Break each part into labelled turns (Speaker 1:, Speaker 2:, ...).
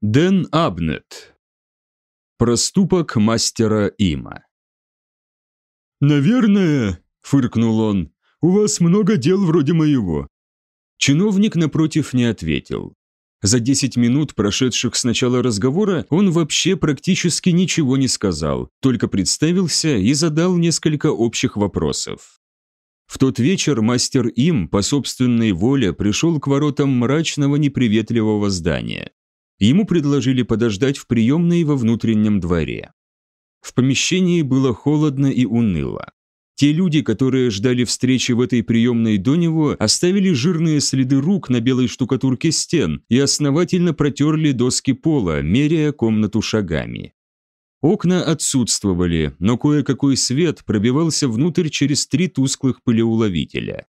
Speaker 1: Дэн Абнет. Проступок мастера Има.
Speaker 2: «Наверное», — фыркнул он, — «у вас много дел вроде моего».
Speaker 1: Чиновник напротив не ответил. За 10 минут, прошедших с начала разговора, он вообще практически ничего не сказал, только представился и задал несколько общих вопросов. В тот вечер мастер Им по собственной воле пришел к воротам мрачного неприветливого здания. Ему предложили подождать в приемной во внутреннем дворе. В помещении было холодно и уныло. Те люди, которые ждали встречи в этой приемной до него, оставили жирные следы рук на белой штукатурке стен и основательно протерли доски пола, меряя комнату шагами. Окна отсутствовали, но кое-какой свет пробивался внутрь через три тусклых пылеуловителя.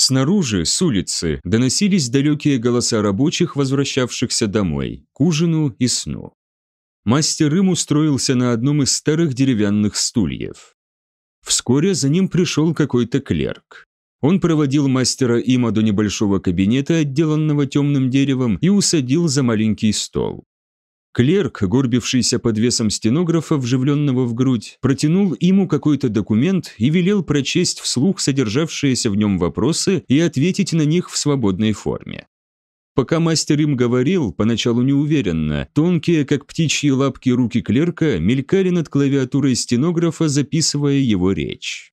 Speaker 1: Снаружи, с улицы, доносились далекие голоса рабочих, возвращавшихся домой, к ужину и сну. Мастер им устроился на одном из старых деревянных стульев. Вскоре за ним пришел какой-то клерк. Он проводил мастера Има до небольшого кабинета, отделанного темным деревом, и усадил за маленький стол. Клерк, горбившийся под весом стенографа, вживленного в грудь, протянул ему какой-то документ и велел прочесть вслух содержавшиеся в нем вопросы и ответить на них в свободной форме. Пока мастер им говорил, поначалу неуверенно, тонкие, как птичьи лапки руки клерка мелькали над клавиатурой стенографа, записывая его речь.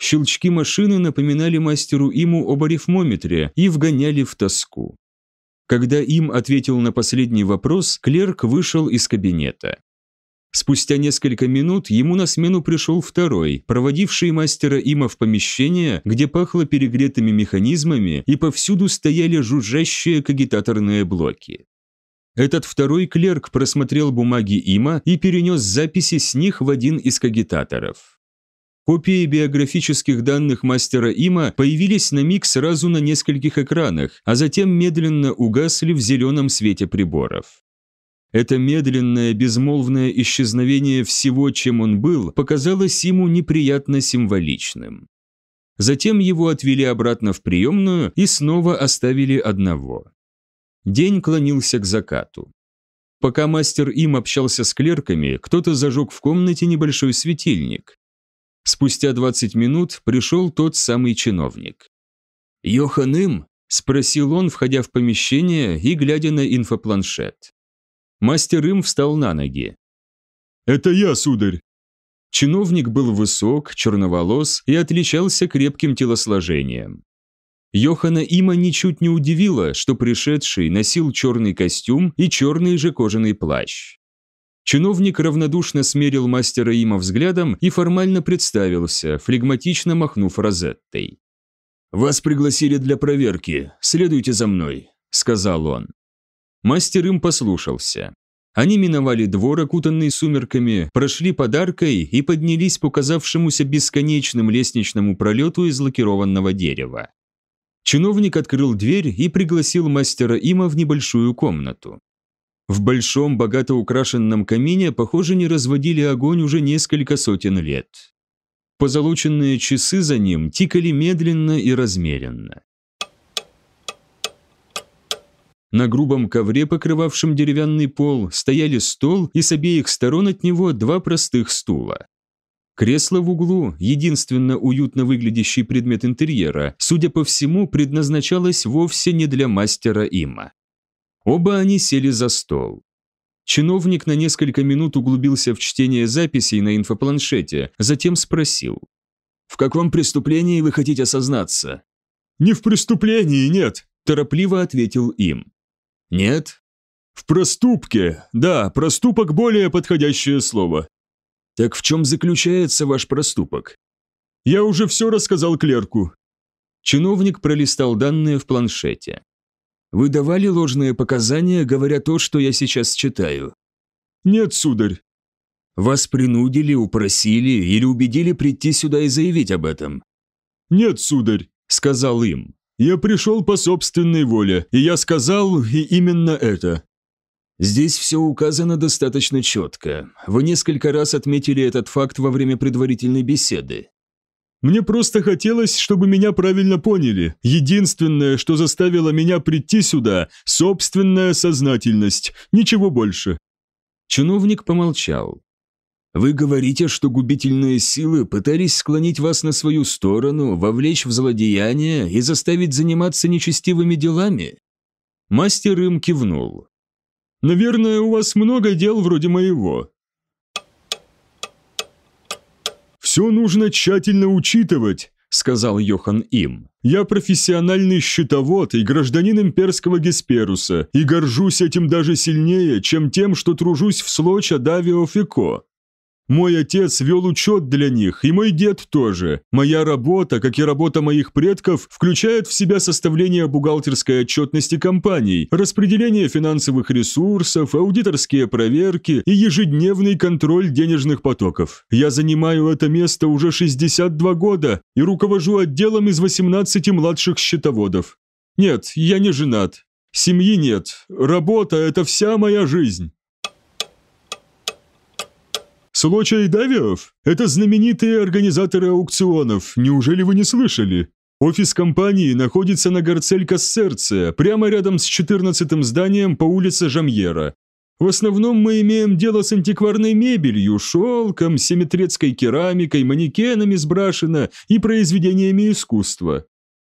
Speaker 1: Щелчки машины напоминали мастеру иму об арифмометре и вгоняли в тоску. Когда им ответил на последний вопрос, клерк вышел из кабинета. Спустя несколько минут ему на смену пришел второй, проводивший мастера Има в помещение, где пахло перегретыми механизмами и повсюду стояли жужжащие кагитаторные блоки. Этот второй клерк просмотрел бумаги Има и перенес записи с них в один из кагитаторов. Копии биографических данных мастера Има появились на миг сразу на нескольких экранах, а затем медленно угасли в зеленом свете приборов. Это медленное, безмолвное исчезновение всего, чем он был, показалось ему неприятно символичным. Затем его отвели обратно в приемную и снова оставили одного. День клонился к закату. Пока мастер им общался с клерками, кто-то зажег в комнате небольшой светильник. Спустя 20 минут пришел тот самый чиновник. «Йохан Им?» – спросил он, входя в помещение и глядя на инфопланшет. Мастер Им встал на ноги.
Speaker 2: «Это я, сударь!»
Speaker 1: Чиновник был высок, черноволос и отличался крепким телосложением. Йохана Има ничуть не удивило, что пришедший носил черный костюм и черный же кожаный плащ. Чиновник равнодушно смерил мастера Има взглядом и формально представился, флегматично махнув розеттой. «Вас пригласили для проверки, следуйте за мной», – сказал он. Мастер им послушался. Они миновали двор, окутанный сумерками, прошли подаркой и поднялись по казавшемуся бесконечным лестничному пролету из лакированного дерева. Чиновник открыл дверь и пригласил мастера Има в небольшую комнату. В большом, богато украшенном камине, похоже, не разводили огонь уже несколько сотен лет. Позолоченные часы за ним тикали медленно и размеренно. На грубом ковре, покрывавшем деревянный пол, стояли стол и с обеих сторон от него два простых стула. Кресло в углу, единственно уютно выглядящий предмет интерьера, судя по всему, предназначалось вовсе не для мастера Има. Оба они сели за стол. Чиновник на несколько минут углубился в чтение записей на инфопланшете, затем спросил. «В каком преступлении вы хотите осознаться?»
Speaker 2: «Не в преступлении, нет», –
Speaker 1: торопливо ответил им. «Нет?»
Speaker 2: «В проступке. Да, проступок – более подходящее слово».
Speaker 1: «Так в чем заключается ваш проступок?»
Speaker 2: «Я уже все рассказал клерку».
Speaker 1: Чиновник пролистал данные в планшете. Вы давали ложные показания, говоря то, что я сейчас читаю?»
Speaker 2: «Нет, сударь».
Speaker 1: «Вас принудили, упросили или убедили прийти сюда и заявить об этом?»
Speaker 2: «Нет, сударь», — сказал им. «Я пришел по собственной воле, и я сказал и именно это».
Speaker 1: Здесь все указано достаточно четко. Вы несколько раз отметили этот факт во время предварительной беседы.
Speaker 2: Мне просто хотелось, чтобы меня правильно поняли. Единственное, что заставило меня прийти сюда – собственная сознательность, ничего больше».
Speaker 1: Чиновник помолчал. «Вы говорите, что губительные силы пытались склонить вас на свою сторону, вовлечь в злодеяние и заставить заниматься нечестивыми делами?» Мастер им кивнул.
Speaker 2: «Наверное, у вас много дел вроде моего. «Все нужно тщательно учитывать», – сказал Йохан им. «Я профессиональный счетовод и гражданин имперского Гесперуса, и горжусь этим даже сильнее, чем тем, что тружусь в Слоча Давио Фико. Мой отец вел учет для них, и мой дед тоже. Моя работа, как и работа моих предков, включает в себя составление бухгалтерской отчетности компаний, распределение финансовых ресурсов, аудиторские проверки и ежедневный контроль денежных потоков. Я занимаю это место уже 62 года и руковожу отделом из 18 младших счетоводов. Нет, я не женат. Семьи нет. Работа – это вся моя жизнь. Слоча и Давиов – это знаменитые организаторы аукционов, неужели вы не слышали? Офис компании находится на Гарцель-Кассерце, прямо рядом с 14-м зданием по улице Жамьера. В основном мы имеем дело с антикварной мебелью, шелком, семитрецкой керамикой, манекенами с брашина и произведениями искусства.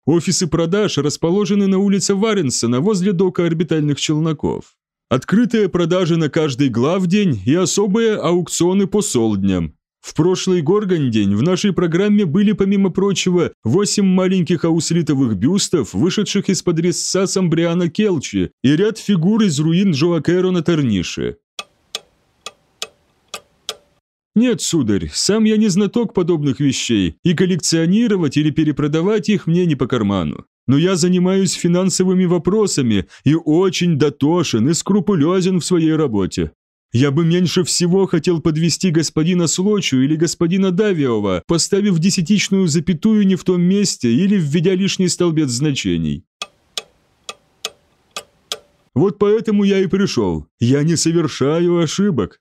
Speaker 2: Офисы продаж расположены на улице Варенсона возле дока орбитальных челноков. Открытые продажи на каждый главдень и особые аукционы по солдням. В прошлый Горгон-день в нашей программе были, помимо прочего, восемь маленьких ауслитовых бюстов, вышедших из-под резца Самбриана Келчи, и ряд фигур из руин Джоакеро на Торнише. Нет, сударь, сам я не знаток подобных вещей, и коллекционировать или перепродавать их мне не по карману но я занимаюсь финансовыми вопросами и очень дотошен и скрупулезен в своей работе. Я бы меньше всего хотел подвести господина Слочу или господина Давиова, поставив десятичную запятую не в том месте или введя лишний столбец значений. Вот поэтому я и пришел. Я не совершаю ошибок.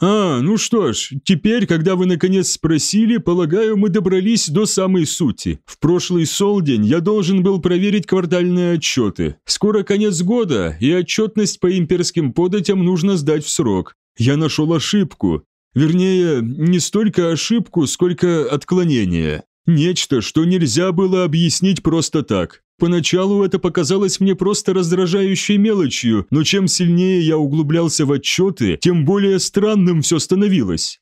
Speaker 2: «А, ну что ж, теперь, когда вы наконец спросили, полагаю, мы добрались до самой сути. В прошлый солдень я должен был проверить квартальные отчеты. Скоро конец года, и отчетность по имперским податям нужно сдать в срок. Я нашел ошибку. Вернее, не столько ошибку, сколько отклонение. Нечто, что нельзя было объяснить просто так. Поначалу это показалось мне просто раздражающей мелочью, но чем сильнее я углублялся в отчеты, тем более странным все становилось.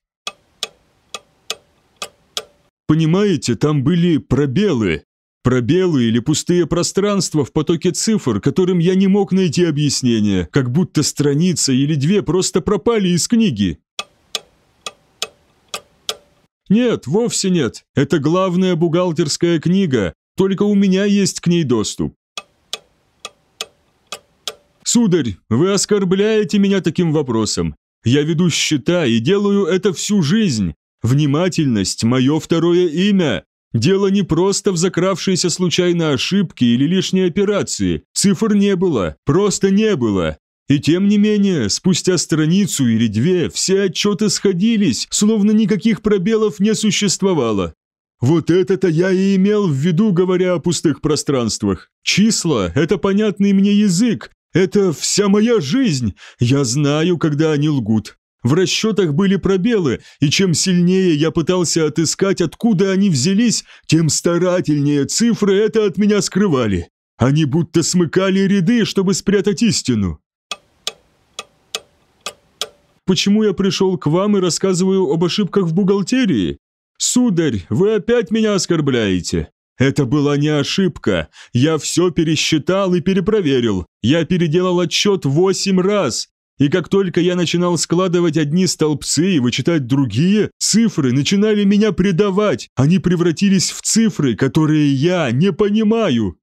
Speaker 2: Понимаете, там были пробелы. Пробелы или пустые пространства в потоке цифр, которым я не мог найти объяснение, как будто страница или две просто пропали из книги. Нет, вовсе нет. Это главная бухгалтерская книга, только у меня есть к ней доступ. Сударь, вы оскорбляете меня таким вопросом. Я веду счета и делаю это всю жизнь. Внимательность – мое второе имя. Дело не просто в закравшейся случайно ошибке или лишней операции. Цифр не было, просто не было. И тем не менее, спустя страницу или две, все отчеты сходились, словно никаких пробелов не существовало. Вот это-то я и имел в виду, говоря о пустых пространствах. Числа – это понятный мне язык, это вся моя жизнь. Я знаю, когда они лгут. В расчетах были пробелы, и чем сильнее я пытался отыскать, откуда они взялись, тем старательнее цифры это от меня скрывали. Они будто смыкали ряды, чтобы спрятать истину. Почему я пришел к вам и рассказываю об ошибках в бухгалтерии? «Сударь, вы опять меня оскорбляете!» «Это была не ошибка. Я все пересчитал и перепроверил. Я переделал отчет восемь раз. И как только я начинал складывать одни столбцы и вычитать другие, цифры начинали меня предавать. Они превратились в цифры, которые я не понимаю.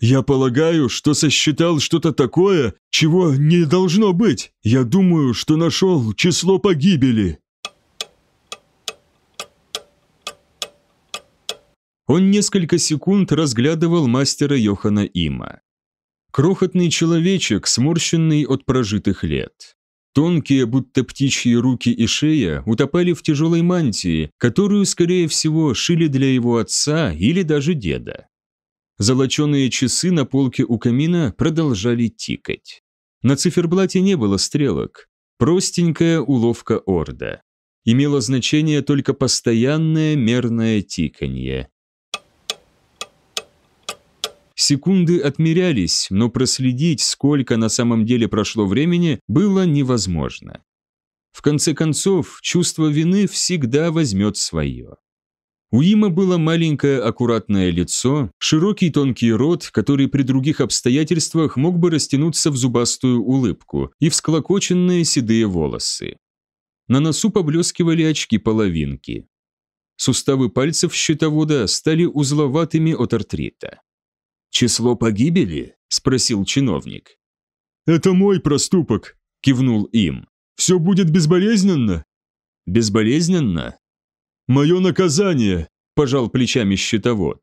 Speaker 2: Я полагаю, что сосчитал что-то такое, чего не должно быть. Я думаю, что нашел число погибели.
Speaker 1: Он несколько секунд разглядывал мастера Йохана Има. Крохотный человечек, сморщенный от прожитых лет. Тонкие, будто птичьи руки и шея утопали в тяжелой мантии, которую, скорее всего, шили для его отца или даже деда. Золоченые часы на полке у камина продолжали тикать. На циферблате не было стрелок. Простенькая уловка Орда. Имело значение только постоянное мерное тиканье. Секунды отмерялись, но проследить, сколько на самом деле прошло времени, было невозможно. В конце концов, чувство вины всегда возьмет свое. У Има было маленькое аккуратное лицо, широкий тонкий рот, который при других обстоятельствах мог бы растянуться в зубастую улыбку, и всклокоченные седые волосы. На носу поблескивали очки-половинки. Суставы пальцев щитовода стали узловатыми от артрита. «Число погибели?» – спросил чиновник.
Speaker 2: «Это мой проступок», – кивнул им. «Все будет безболезненно?»
Speaker 1: «Безболезненно?»
Speaker 2: «Мое наказание», – пожал плечами щитовод.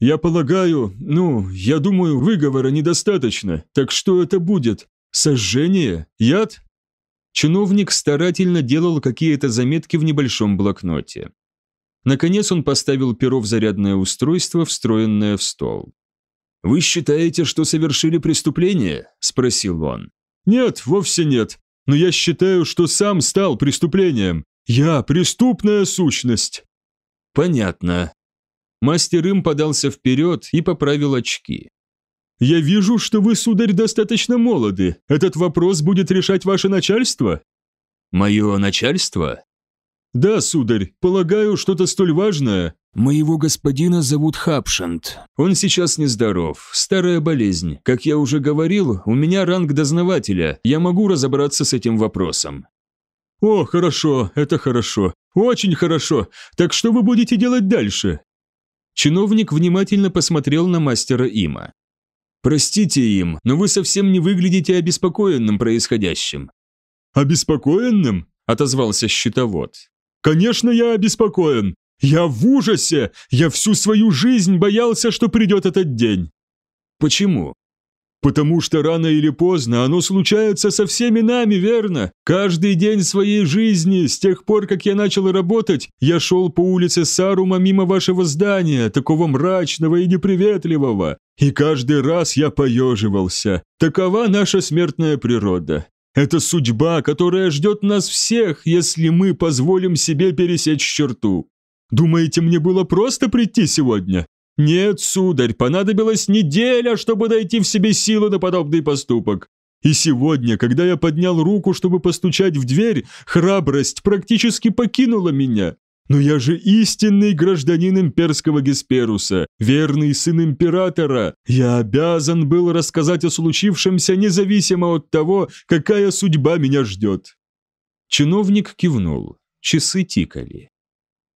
Speaker 2: «Я полагаю, ну, я думаю, выговора недостаточно, так что это будет? Сожжение? Яд?»
Speaker 1: Чиновник старательно делал какие-то заметки в небольшом блокноте. Наконец он поставил перо в зарядное устройство, встроенное в стол. «Вы считаете, что совершили преступление?» – спросил он.
Speaker 2: «Нет, вовсе нет. Но я считаю, что сам стал преступлением. Я преступная сущность».
Speaker 1: «Понятно». Мастер им подался вперед и поправил очки.
Speaker 2: «Я вижу, что вы, сударь, достаточно молоды. Этот вопрос будет решать ваше начальство?»
Speaker 1: «Мое начальство?»
Speaker 2: «Да, сударь, полагаю, что-то столь важное,
Speaker 1: «Моего господина зовут Хапшант. Он сейчас нездоров. Старая болезнь. Как я уже говорил, у меня ранг дознавателя. Я могу разобраться с этим вопросом».
Speaker 2: «О, хорошо, это хорошо. Очень хорошо. Так что вы будете делать дальше?»
Speaker 1: Чиновник внимательно посмотрел на мастера Има. «Простите им, но вы совсем не выглядите обеспокоенным происходящим».
Speaker 2: «Обеспокоенным?» – отозвался щитовод. «Конечно, я обеспокоен. Я в ужасе! Я всю свою жизнь боялся, что придет этот день.
Speaker 1: Почему?
Speaker 2: Потому что рано или поздно оно случается со всеми нами, верно? Каждый день своей жизни, с тех пор, как я начал работать, я шел по улице Сарума мимо вашего здания, такого мрачного и неприветливого. И каждый раз я поеживался. Такова наша смертная природа. Это судьба, которая ждет нас всех, если мы позволим себе пересечь черту. Думаете, мне было просто прийти сегодня? Нет, сударь, понадобилась неделя, чтобы найти в себе силы на подобный поступок. И сегодня, когда я поднял руку, чтобы постучать в дверь, храбрость практически покинула меня. Но я же истинный гражданин имперского Гесперуса, верный сын императора. Я обязан был рассказать о случившемся независимо от того, какая судьба меня ждет».
Speaker 1: Чиновник кивнул. Часы тикали.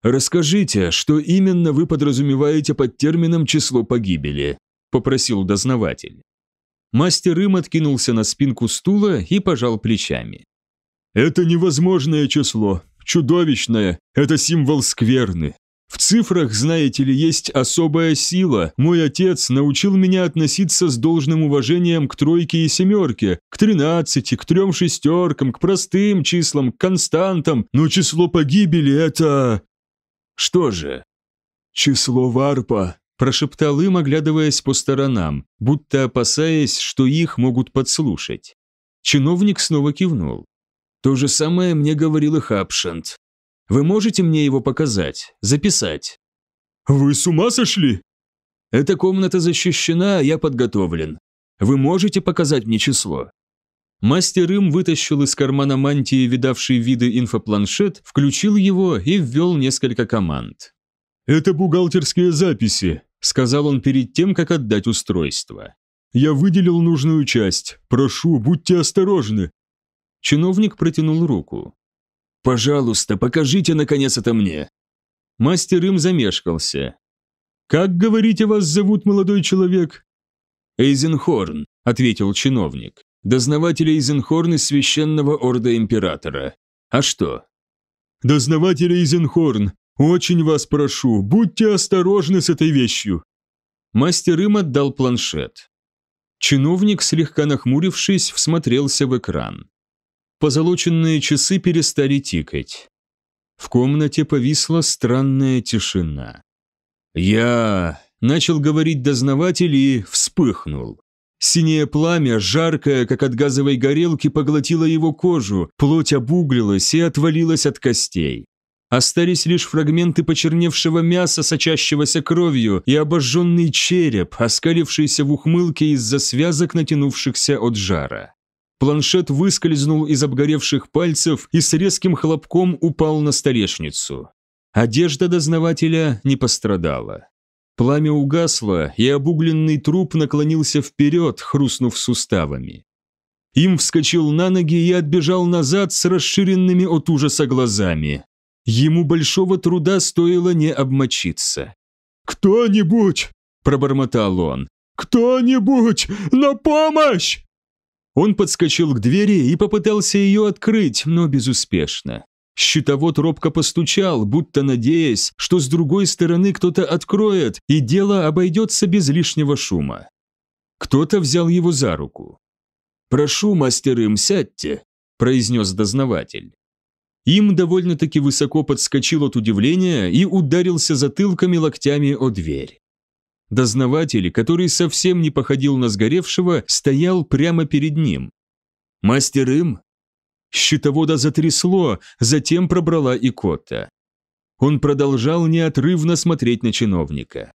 Speaker 1: «Расскажите, что именно вы подразумеваете под термином «число погибели», – попросил дознаватель. Мастер им откинулся на спинку стула и пожал плечами.
Speaker 2: «Это невозможное число, чудовищное, это символ скверны. В цифрах, знаете ли, есть особая сила. Мой отец научил меня относиться с должным уважением к тройке и семерке, к тринадцати, к трем шестеркам, к простым числам, к константам, но число погибели – это...
Speaker 1: «Что же?»
Speaker 2: «Число варпа», –
Speaker 1: прошептал им, оглядываясь по сторонам, будто опасаясь, что их могут подслушать. Чиновник снова кивнул. «То же самое мне говорил и Хапшант. Вы можете мне его показать, записать?»
Speaker 2: «Вы с ума сошли?»
Speaker 1: «Эта комната защищена, я подготовлен. Вы можете показать мне число?» Мастер им вытащил из кармана мантии видавший виды инфопланшет, включил его и ввел несколько команд.
Speaker 2: «Это бухгалтерские записи», – сказал он перед тем, как отдать устройство. «Я выделил нужную часть. Прошу, будьте осторожны».
Speaker 1: Чиновник протянул руку. «Пожалуйста, покажите, наконец, это мне». Мастер им замешкался.
Speaker 2: «Как, говорите, вас зовут, молодой человек?»
Speaker 1: «Эйзенхорн», – ответил чиновник дознавателя Изенхорн из священного орда императора. А что?
Speaker 2: Дознаватель Изенхорн, очень вас прошу, будьте осторожны с этой вещью.
Speaker 1: Мастер им отдал планшет. Чиновник, слегка нахмурившись, всмотрелся в экран. позолоченные часы перестали тикать. В комнате повисла странная тишина. «Я...» – начал говорить дознаватель и вспыхнул. Синее пламя, жаркое, как от газовой горелки, поглотило его кожу, плоть обуглилась и отвалилась от костей. Остались лишь фрагменты почерневшего мяса, сочащегося кровью, и обожженный череп, оскалившийся в ухмылке из-за связок, натянувшихся от жара. Планшет выскользнул из обгоревших пальцев и с резким хлопком упал на столешницу. Одежда дознавателя не пострадала. Пламя угасло, и обугленный труп наклонился вперед, хрустнув суставами. Им вскочил на ноги и отбежал назад с расширенными от ужаса глазами. Ему большого труда стоило не обмочиться.
Speaker 2: «Кто-нибудь!» – пробормотал он. «Кто-нибудь! На помощь!»
Speaker 1: Он подскочил к двери и попытался ее открыть, но безуспешно. Щитовод робко постучал, будто надеясь, что с другой стороны кто-то откроет, и дело обойдется без лишнего шума. Кто-то взял его за руку. «Прошу, мастер им, сядьте», – произнес дознаватель. Им довольно-таки высоко подскочил от удивления и ударился затылками локтями о дверь. Дознаватель, который совсем не походил на сгоревшего, стоял прямо перед ним. «Мастер им?» Щитовода затрясло, затем пробрала и кота. Он продолжал неотрывно смотреть на чиновника.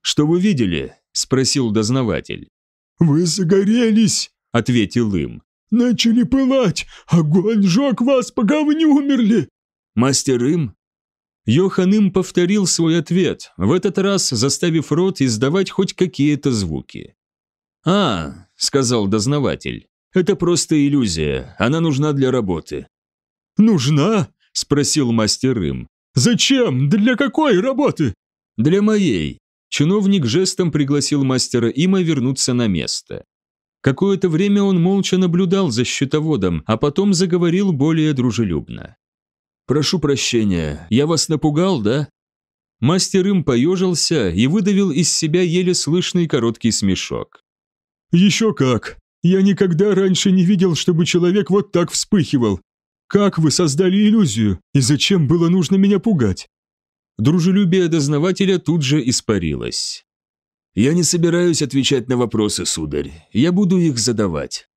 Speaker 1: «Что вы видели?» – спросил дознаватель.
Speaker 2: «Вы загорелись!»
Speaker 1: – ответил им.
Speaker 2: «Начали пылать! Огонь жег вас, пока вы не умерли!»
Speaker 1: «Мастер им?» Йохан им повторил свой ответ, в этот раз заставив рот издавать хоть какие-то звуки. «А», — сказал дознаватель, — «это просто иллюзия, она нужна для работы».
Speaker 2: «Нужна?» — спросил мастер им. «Зачем? Для какой работы?»
Speaker 1: «Для моей». Чиновник жестом пригласил мастера Има вернуться на место. Какое-то время он молча наблюдал за счетоводом, а потом заговорил более дружелюбно. «Прошу прощения, я вас напугал, да?» Мастер им поежился и выдавил из себя еле слышный короткий смешок.
Speaker 2: «Еще как! Я никогда раньше не видел, чтобы человек вот так вспыхивал. Как вы создали иллюзию, и зачем было нужно меня пугать?»
Speaker 1: Дружелюбие дознавателя тут же испарилось. «Я не собираюсь отвечать на вопросы, сударь. Я буду их задавать».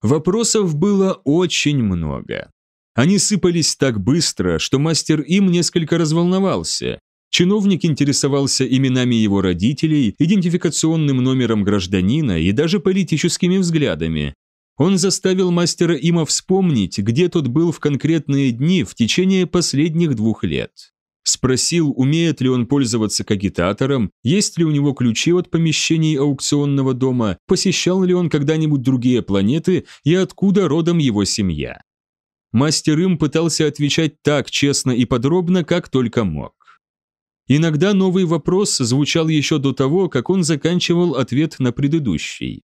Speaker 1: Вопросов было очень много. Они сыпались так быстро, что мастер им несколько разволновался. Чиновник интересовался именами его родителей, идентификационным номером гражданина и даже политическими взглядами. Он заставил мастера има вспомнить, где тот был в конкретные дни в течение последних двух лет. Спросил, умеет ли он пользоваться кагитатором, есть ли у него ключи от помещений аукционного дома, посещал ли он когда-нибудь другие планеты и откуда родом его семья. Мастер им пытался отвечать так честно и подробно, как только мог. Иногда новый вопрос звучал еще до того, как он заканчивал ответ на предыдущий.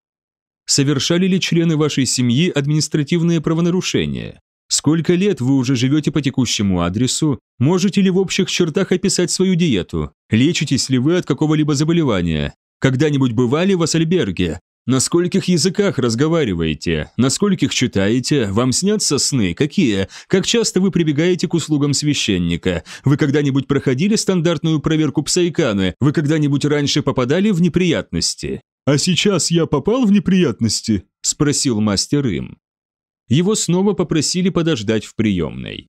Speaker 1: Совершали ли члены вашей семьи административные правонарушения? Сколько лет вы уже живете по текущему адресу? Можете ли в общих чертах описать свою диету? Лечитесь ли вы от какого-либо заболевания? Когда-нибудь бывали в Ассальберге? На скольких языках разговариваете? На скольких читаете? Вам снятся сны? Какие? Как часто вы прибегаете к услугам священника? Вы когда-нибудь проходили стандартную проверку псайканы? Вы когда-нибудь раньше попадали в неприятности?
Speaker 2: А сейчас я попал в неприятности?
Speaker 1: Спросил мастер им. Его снова попросили подождать в приемной.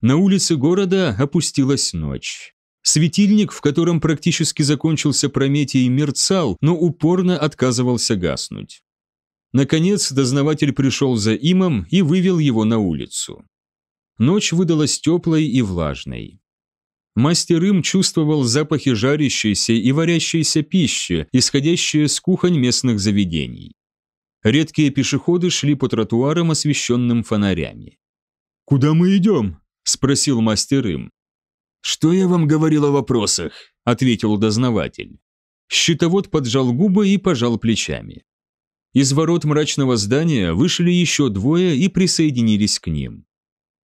Speaker 1: На улице города опустилась ночь. Светильник, в котором практически закончился Прометий, мерцал, но упорно отказывался гаснуть. Наконец, дознаватель пришел за имом и вывел его на улицу. Ночь выдалась теплой и влажной. Мастер им чувствовал запахи жарящейся и варящейся пищи, исходящие с кухонь местных заведений. Редкие пешеходы шли по тротуарам, освещенным фонарями.
Speaker 2: «Куда мы идем?»
Speaker 1: – спросил мастер им. «Что я вам говорил о вопросах?» – ответил дознаватель. Щитовод поджал губы и пожал плечами. Из ворот мрачного здания вышли еще двое и присоединились к ним.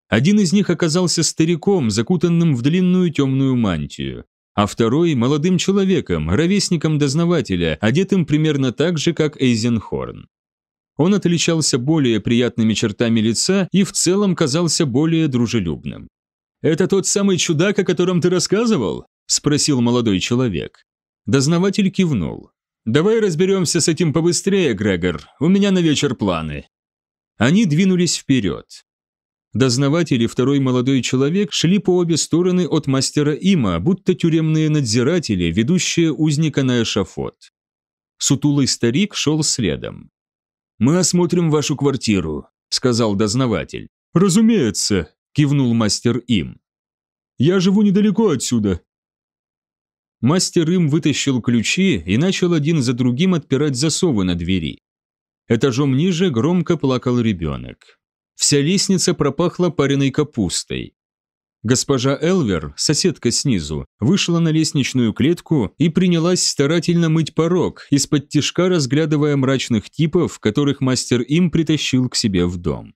Speaker 1: Один из них оказался стариком, закутанным в длинную темную мантию, а второй – молодым человеком, ровесником дознавателя, одетым примерно так же, как Эйзенхорн. Он отличался более приятными чертами лица и в целом казался более дружелюбным. «Это тот самый чудак, о котором ты рассказывал?» – спросил молодой человек. Дознаватель кивнул. «Давай разберемся с этим побыстрее, Грегор, у меня на вечер планы». Они двинулись вперед. Дознаватель и второй молодой человек шли по обе стороны от мастера Има, будто тюремные надзиратели, ведущие узника на эшафот. Сутулый старик шел следом. «Мы осмотрим вашу квартиру», – сказал дознаватель.
Speaker 2: «Разумеется», – кивнул мастер Им. «Я живу недалеко отсюда».
Speaker 1: Мастер Им вытащил ключи и начал один за другим отпирать засовы на двери. Этажом ниже громко плакал ребенок. Вся лестница пропахла пареной капустой. Госпожа Элвер, соседка снизу, вышла на лестничную клетку и принялась старательно мыть порог, из-под тишка разглядывая мрачных типов, которых мастер им притащил к себе в дом.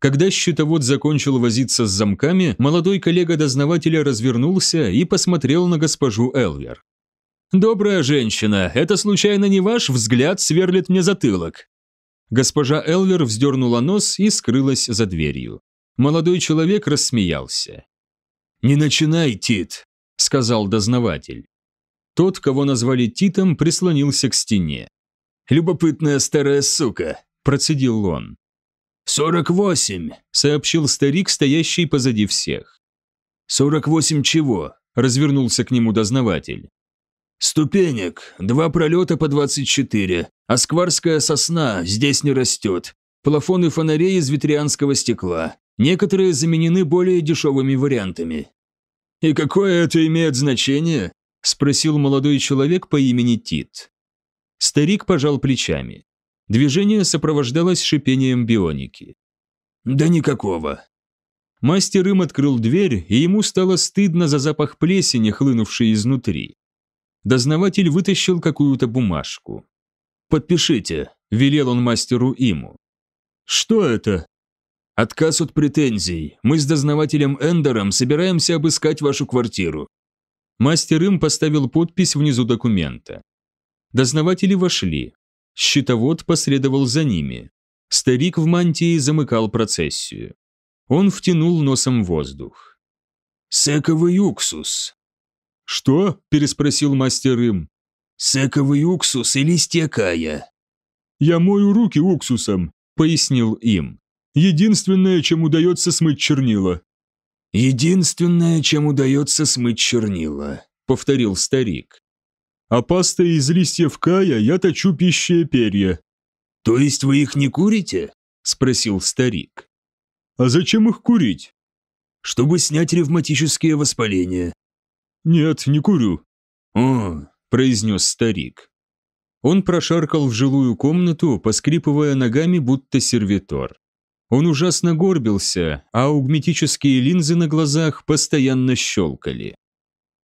Speaker 1: Когда счетовод закончил возиться с замками, молодой коллега дознавателя развернулся и посмотрел на госпожу Элвер. «Добрая женщина, это случайно не ваш взгляд сверлит мне затылок?» Госпожа Элвер вздернула нос и скрылась за дверью. Молодой человек рассмеялся. «Не начинай, Тит», – сказал дознаватель. Тот, кого назвали Титом, прислонился к стене. «Любопытная старая сука», – процедил он. «Сорок восемь», – сообщил старик, стоящий позади всех. «Сорок восемь чего?» – развернулся к нему дознаватель. «Ступенек, два пролета по 24, а скварская сосна здесь не растет. Плафоны фонарей из ветрианского стекла. Некоторые заменены более дешевыми вариантами». «И какое это имеет значение?» – спросил молодой человек по имени Тит. Старик пожал плечами. Движение сопровождалось шипением бионики. «Да никакого». Мастер им открыл дверь, и ему стало стыдно за запах плесени, хлынувшей изнутри. Дознаватель вытащил какую-то бумажку. «Подпишите», – велел он мастеру Иму.
Speaker 2: «Что это?»
Speaker 1: «Отказ от претензий. Мы с дознавателем Эндером собираемся обыскать вашу квартиру». Мастер Им поставил подпись внизу документа. Дознаватели вошли. Счетовод последовал за ними. Старик в мантии замыкал процессию. Он втянул носом воздух. «Сековый уксус»,
Speaker 2: «Что?» – переспросил мастер им.
Speaker 1: «Сековый уксус и листья кая».
Speaker 2: «Я мою руки уксусом», – пояснил им. «Единственное, чем удается смыть чернила».
Speaker 1: «Единственное, чем удается смыть чернила», – повторил старик.
Speaker 2: «А пастой из листьев кая я точу пищие перья».
Speaker 1: «То есть вы их не курите?» – спросил старик.
Speaker 2: «А зачем их курить?»
Speaker 1: «Чтобы снять ревматические воспаления.
Speaker 2: «Нет, не курю».
Speaker 1: «О», – произнес старик. Он прошаркал в жилую комнату, поскрипывая ногами, будто сервитор. Он ужасно горбился, а аугметические линзы на глазах постоянно щелкали.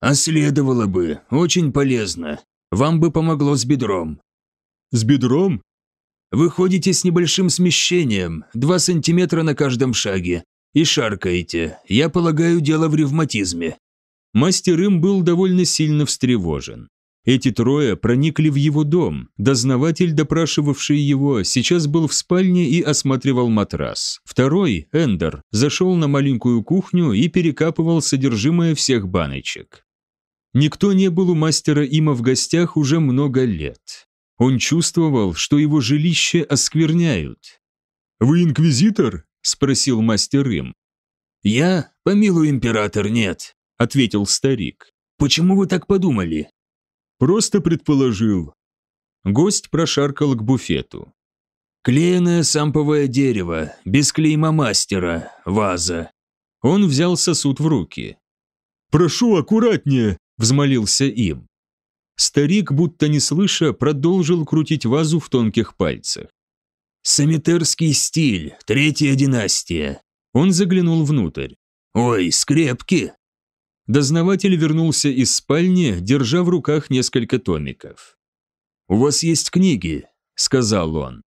Speaker 1: «А следовало бы, очень полезно. Вам бы помогло с бедром».
Speaker 2: «С бедром?»
Speaker 1: «Вы ходите с небольшим смещением, 2 сантиметра на каждом шаге, и шаркаете. Я полагаю, дело в ревматизме. Мастер им был довольно сильно встревожен. Эти трое проникли в его дом. Дознаватель, допрашивавший его, сейчас был в спальне и осматривал матрас. Второй, Эндер, зашел на маленькую кухню и перекапывал содержимое всех баночек. Никто не был у мастера Има в гостях уже много лет. Он чувствовал, что его жилище оскверняют.
Speaker 2: «Вы инквизитор?» – спросил мастер Им.
Speaker 1: «Я? Помилуй, император, нет. – ответил старик. «Почему вы так подумали?»
Speaker 2: «Просто предположил».
Speaker 1: Гость прошаркал к буфету. «Клееное самповое дерево, без клейма мастера, ваза». Он взял сосуд в руки.
Speaker 2: «Прошу, аккуратнее!» – взмолился им.
Speaker 1: Старик, будто не слыша, продолжил крутить вазу в тонких пальцах. «Самитерский стиль, третья династия». Он заглянул внутрь. «Ой, скрепки!» Дознаватель вернулся из спальни, держа в руках несколько томиков. «У вас есть книги», – сказал он.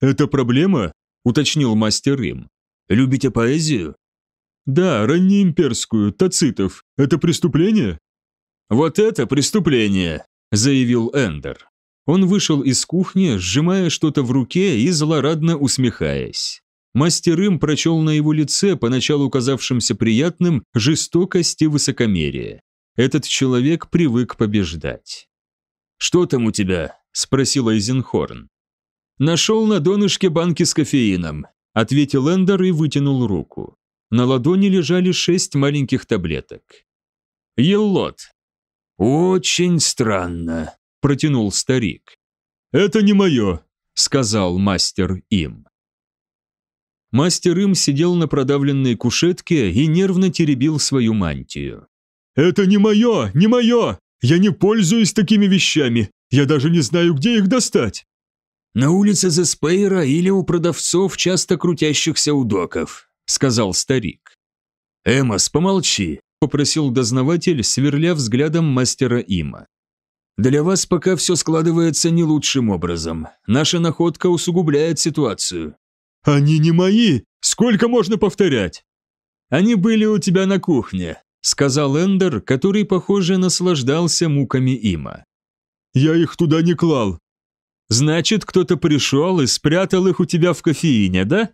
Speaker 2: «Это проблема?»
Speaker 1: – уточнил мастер им. «Любите поэзию?»
Speaker 2: «Да, раннеимперскую, Тацитов. Это преступление?»
Speaker 1: «Вот это преступление», – заявил Эндер. Он вышел из кухни, сжимая что-то в руке и злорадно усмехаясь. Мастер им прочел на его лице, поначалу казавшимся приятным, жестокость и высокомерие. Этот человек привык побеждать. «Что там у тебя?» – спросил Эйзенхорн. «Нашел на донышке банки с кофеином», – ответил Эндер и вытянул руку. На ладони лежали шесть маленьких таблеток. «Еллот». «Очень странно», – протянул старик.
Speaker 2: «Это не мое», –
Speaker 1: сказал мастер им. Мастер им сидел на продавленной кушетке и нервно теребил свою мантию.
Speaker 2: «Это не мое, не мое! Я не пользуюсь такими вещами! Я даже не знаю, где их достать!»
Speaker 3: «На улице Зеспейра или у продавцов, часто крутящихся у доков», — сказал старик.
Speaker 1: «Эмос, помолчи», — попросил дознаватель, сверля взглядом мастера Има.
Speaker 3: «Для вас пока все складывается не лучшим образом. Наша находка усугубляет ситуацию».
Speaker 2: «Они не мои! Сколько можно повторять?»
Speaker 1: «Они были у тебя на кухне сказал Эндер, который, похоже, наслаждался муками има.
Speaker 2: «Я их туда не клал».
Speaker 1: «Значит, кто-то пришел и спрятал их у тебя в кофеине, да?»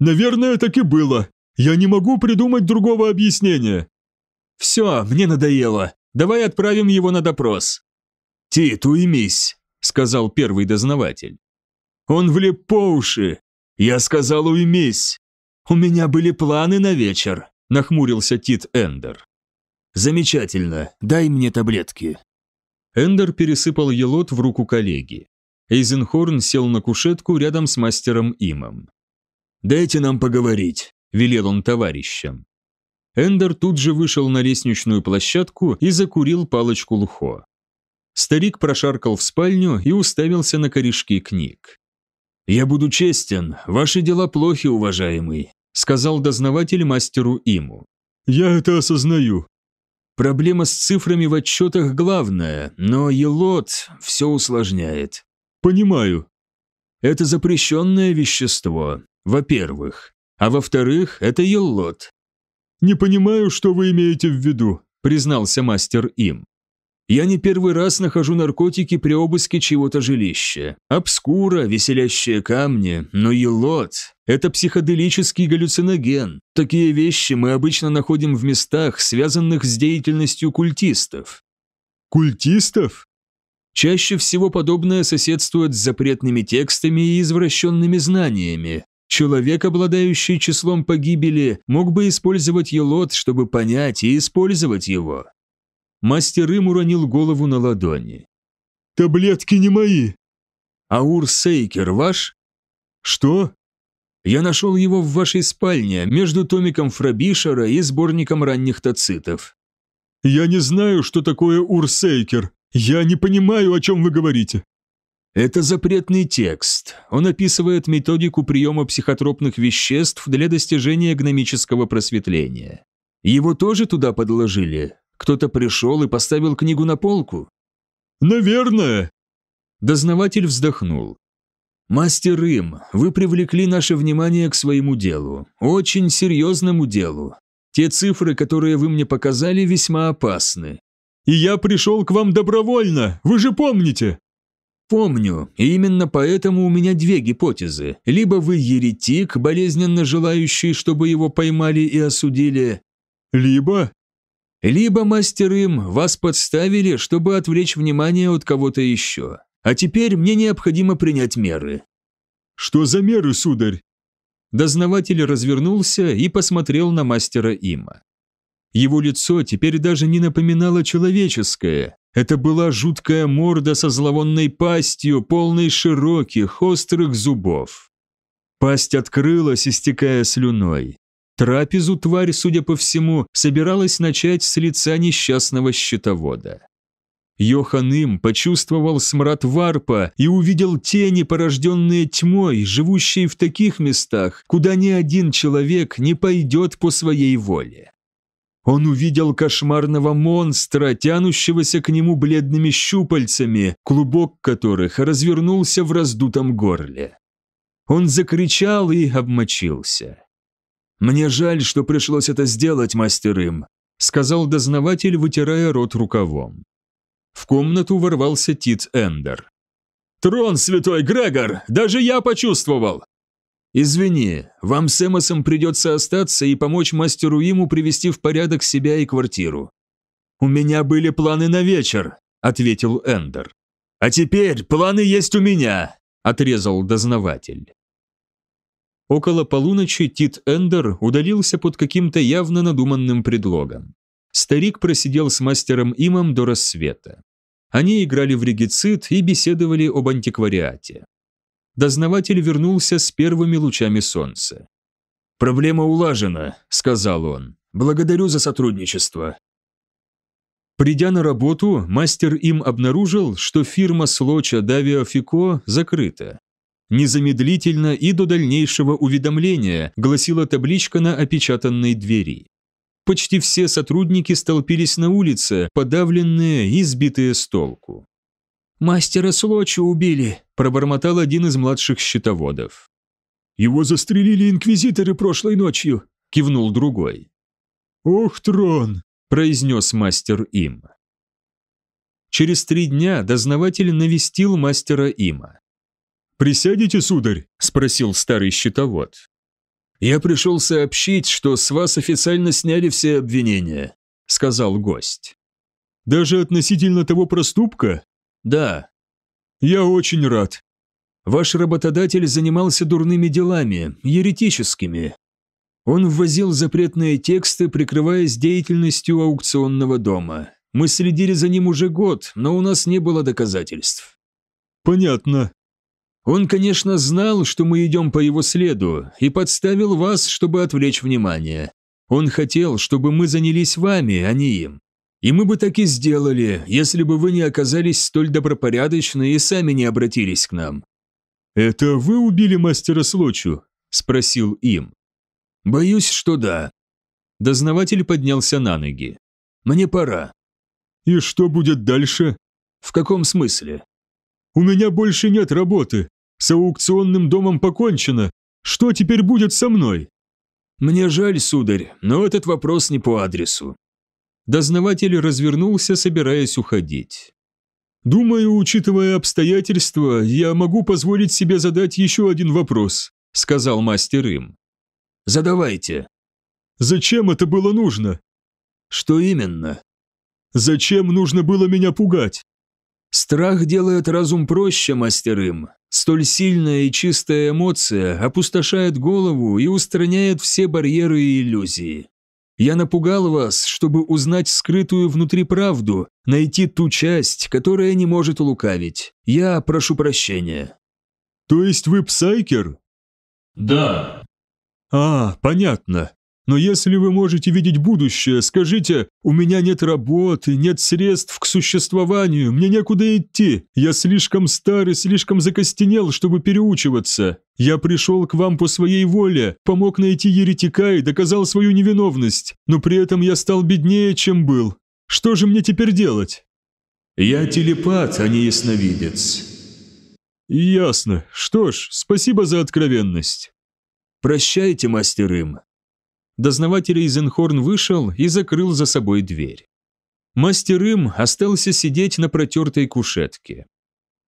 Speaker 2: «Наверное, так и было. Я не могу придумать другого объяснения».
Speaker 1: «Все, мне надоело. Давай отправим его на допрос».
Speaker 3: «Тит, уймись», — сказал первый дознаватель.
Speaker 1: «Он влип по уши.
Speaker 3: Я сказал, уймись. У меня были планы на вечер
Speaker 1: нахмурился Тит Эндер.
Speaker 3: «Замечательно, дай мне таблетки».
Speaker 1: Эндер пересыпал елот в руку коллеги. Эйзенхорн сел на кушетку рядом с мастером Имом.
Speaker 3: «Дайте нам поговорить», – велел он товарищам.
Speaker 1: Эндер тут же вышел на лестничную площадку и закурил палочку лухо. Старик прошаркал в спальню и уставился на корешки книг.
Speaker 3: «Я буду честен, ваши дела плохи, уважаемый
Speaker 1: сказал дознаватель мастеру Иму.
Speaker 2: «Я это осознаю».
Speaker 3: «Проблема с цифрами в отчетах главная, но елот все усложняет».
Speaker 2: «Понимаю».
Speaker 3: «Это запрещенное вещество, во-первых. А во-вторых, это елот».
Speaker 2: «Не понимаю, что вы имеете в виду»,
Speaker 1: признался мастер Им.
Speaker 3: Я не первый раз нахожу наркотики при обыске чего-то жилища. Обскура, веселящие камни, но елот – это психоделический галлюциноген. Такие вещи мы обычно находим в местах, связанных с деятельностью культистов.
Speaker 2: Культистов?
Speaker 3: Чаще всего подобное соседствует с запретными текстами и извращенными знаниями. Человек, обладающий числом погибели, мог бы использовать елот, чтобы понять и использовать его.
Speaker 1: Мастер им уронил голову на ладони.
Speaker 2: «Таблетки не мои!»
Speaker 3: «Аур Сейкер ваш?»
Speaker 2: «Что?»
Speaker 3: «Я нашел его в вашей спальне, между томиком Фрабишера и сборником ранних тацитов».
Speaker 2: «Я не знаю, что такое Урсейкер. Я не понимаю, о чем вы говорите».
Speaker 3: Это запретный текст. Он описывает методику приема психотропных веществ для достижения гномического просветления. Его тоже туда подложили? Кто-то пришел и поставил книгу на полку?
Speaker 2: Наверное.
Speaker 1: Дознаватель вздохнул.
Speaker 3: «Мастер Им, вы привлекли наше внимание к своему делу, очень серьезному делу. Те цифры, которые вы мне показали, весьма опасны.
Speaker 2: И я пришел к вам добровольно, вы же помните?»
Speaker 3: «Помню, и именно поэтому у меня две гипотезы. Либо вы еретик, болезненно желающий, чтобы его поймали и осудили,
Speaker 2: либо
Speaker 3: либо, мастер им, вас подставили, чтобы отвлечь внимание от кого-то еще. А теперь мне необходимо принять меры».
Speaker 2: «Что за меры, сударь?»
Speaker 1: Дознаватель развернулся и посмотрел на мастера Има. Его лицо теперь даже не напоминало человеческое. Это была жуткая морда со зловонной пастью, полной широких, острых зубов. Пасть открылась, истекая слюной. Трапезу тварь, судя по всему, собиралась начать с лица несчастного щитовода. Йохан Им почувствовал смрад варпа и увидел тени, порожденные тьмой, живущие в таких местах, куда ни один человек не пойдет по своей воле. Он увидел кошмарного монстра, тянущегося к нему бледными щупальцами, клубок которых развернулся в раздутом горле. Он закричал и обмочился.
Speaker 3: «Мне жаль, что пришлось это сделать, мастер Им»,
Speaker 1: сказал дознаватель, вытирая рот рукавом. В комнату ворвался Тит Эндер.
Speaker 2: «Трон, святой Грегор! Даже я почувствовал!»
Speaker 3: «Извини, вам с Эмосом придется остаться и помочь мастеру ему привести в порядок себя и квартиру».
Speaker 2: «У меня были планы на вечер», — ответил Эндер. «А теперь планы есть у меня», — отрезал дознаватель.
Speaker 1: Около полуночи Тит Эндер удалился под каким-то явно надуманным предлогом. Старик просидел с мастером Имом до рассвета. Они играли в регицит и беседовали об антиквариате. Дознаватель вернулся с первыми лучами солнца.
Speaker 3: «Проблема улажена», — сказал он. «Благодарю за сотрудничество».
Speaker 1: Придя на работу, мастер им обнаружил, что фирма Слоча Давио Фико закрыта. Незамедлительно и до дальнейшего уведомления гласила табличка на опечатанной двери. Почти все сотрудники столпились на улице, подавленные и сбитые с толку.
Speaker 3: «Мастера Слоча убили», – пробормотал один из младших счетоводов.
Speaker 2: «Его застрелили инквизиторы прошлой ночью», – кивнул другой.
Speaker 1: «Ох, трон!» – произнес мастер им. Через три дня дознаватель навестил мастера има.
Speaker 2: «Присядете, сударь?» – спросил старый счетовод.
Speaker 3: «Я пришел сообщить, что с вас официально сняли все обвинения», – сказал гость.
Speaker 2: «Даже относительно того проступка?»
Speaker 3: Да.
Speaker 2: Я очень рад.
Speaker 3: Ваш работодатель занимался дурными делами, еретическими. Он ввозил запретные тексты, прикрываясь деятельностью аукционного дома. Мы следили за ним уже год, но у нас не было доказательств.
Speaker 2: Понятно.
Speaker 3: Он, конечно, знал, что мы идем по его следу, и подставил вас, чтобы отвлечь внимание. Он хотел, чтобы мы занялись вами, а не им. И мы бы так и сделали, если бы вы не оказались столь добропорядочны и сами не обратились к нам».
Speaker 2: «Это вы убили мастера Слочу?» – спросил им.
Speaker 3: «Боюсь, что да».
Speaker 1: Дознаватель поднялся на ноги.
Speaker 3: «Мне пора».
Speaker 2: «И что будет дальше?»
Speaker 3: «В каком смысле?»
Speaker 2: «У меня больше нет работы. С аукционным домом покончено. Что теперь будет со мной?»
Speaker 3: «Мне жаль, сударь, но этот вопрос не по адресу.
Speaker 1: Дознаватель развернулся, собираясь уходить.
Speaker 2: «Думаю, учитывая обстоятельства, я могу позволить себе задать еще один вопрос», сказал мастер им.
Speaker 3: «Задавайте».
Speaker 2: «Зачем это было нужно?»
Speaker 3: «Что именно?»
Speaker 2: «Зачем нужно было меня пугать?»
Speaker 3: «Страх делает разум проще, мастер им. Столь сильная и чистая эмоция опустошает голову и устраняет все барьеры и иллюзии. Я напугал вас, чтобы узнать скрытую внутри правду, найти ту часть, которая не может лукавить. Я прошу прощения».
Speaker 2: «То есть вы псайкер?»
Speaker 3: «Да».
Speaker 2: «А, понятно. Но если вы можете видеть будущее, скажите, у меня нет работы, нет средств к существованию, мне некуда идти, я слишком стар и слишком закостенел, чтобы переучиваться. Я пришел к вам по своей воле, помог найти еретика и доказал свою невиновность, но при этом я стал беднее, чем был. Что же мне теперь делать?»
Speaker 3: «Я телепат, а не ясновидец».
Speaker 2: «Ясно. Что ж, спасибо за откровенность».
Speaker 3: «Прощайте, мастер Им.
Speaker 1: Дознаватель Эйзенхорн вышел и закрыл за собой дверь. Мастер им остался сидеть на протертой кушетке.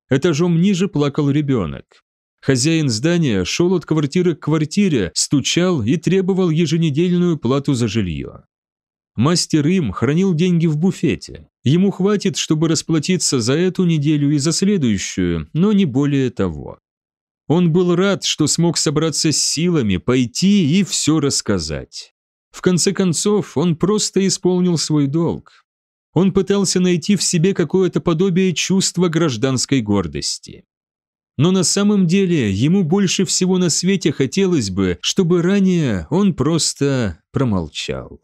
Speaker 1: Этажом ниже плакал ребенок. Хозяин здания шел от квартиры к квартире, стучал и требовал еженедельную плату за жилье. Мастер им хранил деньги в буфете. Ему хватит, чтобы расплатиться за эту неделю и за следующую, но не более того. Он был рад, что смог собраться с силами, пойти и все рассказать. В конце концов, он просто исполнил свой долг. Он пытался найти в себе какое-то подобие чувства гражданской гордости. Но на самом деле ему больше всего на свете хотелось бы, чтобы ранее он просто промолчал.